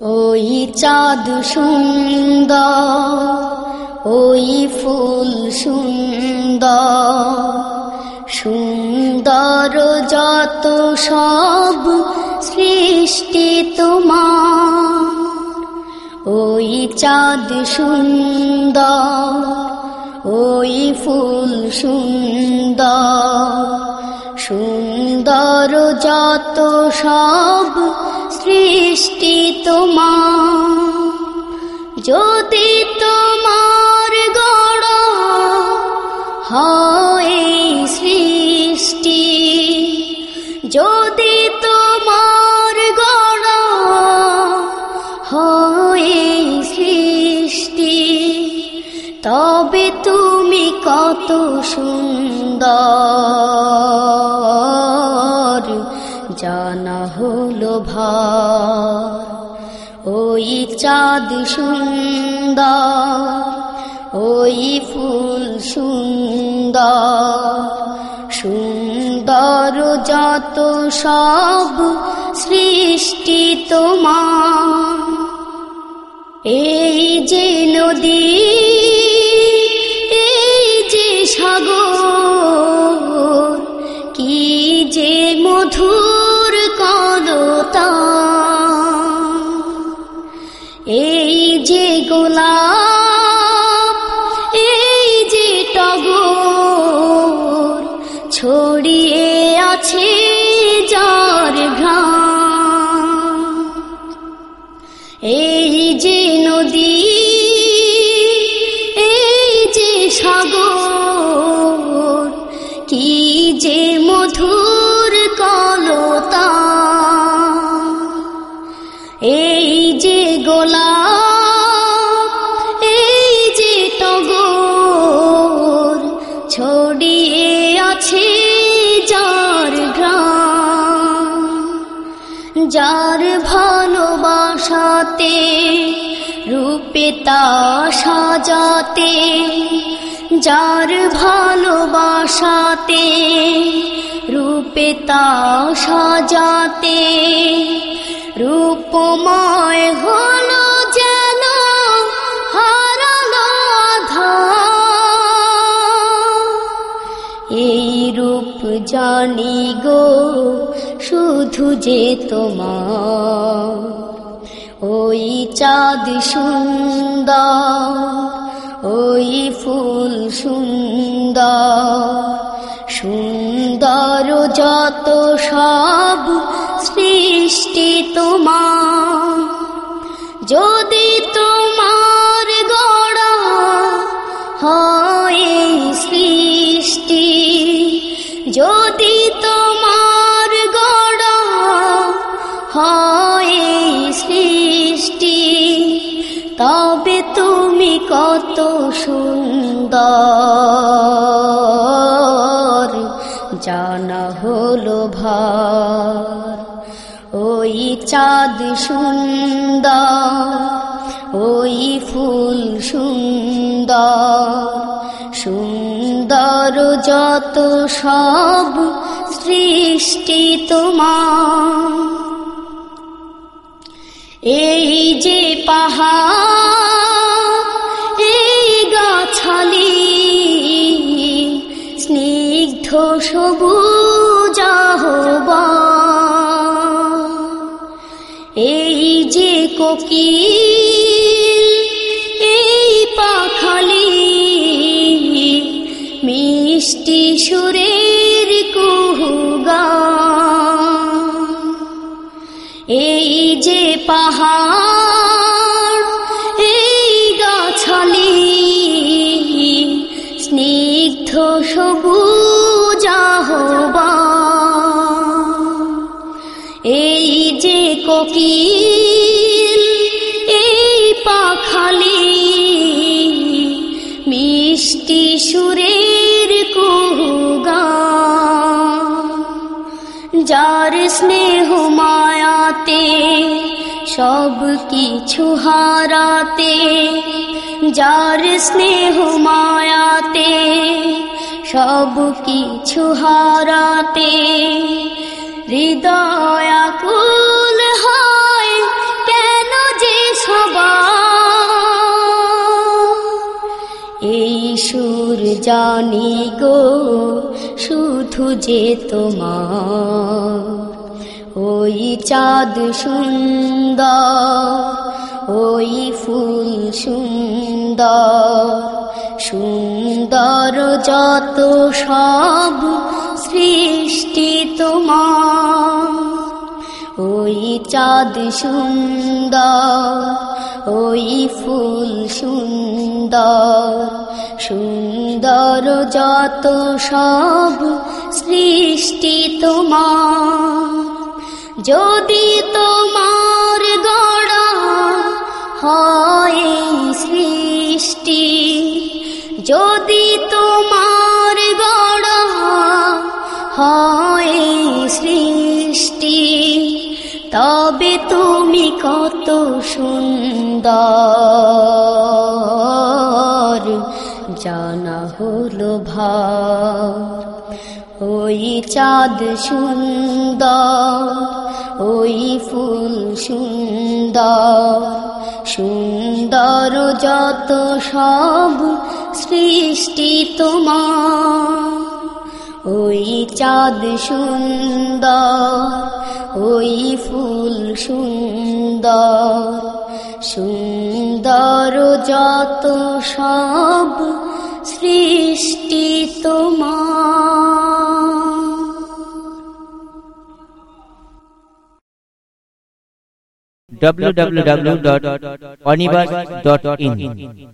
ওই চাঁদ সুন্দর, ওই ফুল সুন্দর সুন্দর যত সব সৃষ্টি তোমার। ওই চাঁদ সুন্দর, ওই ফুল সুন্দর সুন্দর যত সব সৃষ্টি তোমার। যদি তোমার গড় হয় সৃষ্টি, যদি তোমার গড় হয় সৃষ্টি, তবে তুমি কত সুন্দর। জানা হলো ভার। ওই চাঁদ সুন্দর, ওই ফুল সুন্দর। সুন্দর যত সব সৃষ্টি তোমার। এই যে নদী ছড়িয়ে আছে যার ঘ্রাণ এই যে নদী এই যে সাগর কি যে যার ভালোবাসাতে, রূপে তা সাজাতে, যার ভালোবাসাতে, রূপে তা সাজাতে, রূপময় হলো যেন হারালো। এই রূপ জানি গো শুধু যে তোমার, ওই চাঁদ সুন্দর, ওই ফুল সুন্দর সুন্দর যত সব সৃষ্টি তোমার। যদি তোমার গড়া হয় সৃষ্টি, যদি তোমার হয় সৃষ্টি। তবে তুমি কত সুন্দর, জানা হলো ভার। ওই চাঁদ সুন্দর, ওই ফুল সুন্দর। সুন্দর যত সব সৃষ্টি তোমার। এই যে পাহাড় এই গাছালি স্নিগ্ধ সবুজ এই যে কোকিল এই পাখালি মিষ্টি সুরের পাহাড় এই গাছালি স্নিগ্ধ সবুজ এই যে কোকিল যার স্নেহ মায়াতে, সব কিছু হারাতে, যার স্নেহ মায়াতে, সব কিছু হারাতে, হৃদয় কুল কেন জানি গো, শুধু যে তোমার। ওই চাঁদ সুন্দর, ওই ফুল সুন্দর সুন্দর যত সব সৃষ্টি তোমার। ওই চাঁদ সুন্দর ওই ফুল সুন্দর সুন্দর যত সব সৃষ্টি তোমার। যদি তোমার গড়া হয় তবে তুমি কত সুন্দর, জানা হলো ওই চাঁদ সুন্দর, ওই ফুল সুন্দর সুন্দর যত সব সৃষ্টি তোমার। ওই চাঁদ সুন্দর ওই ফুল সুন্দর। সুন্দর যত সব সৃষ্টি তোমার। www.onibus.in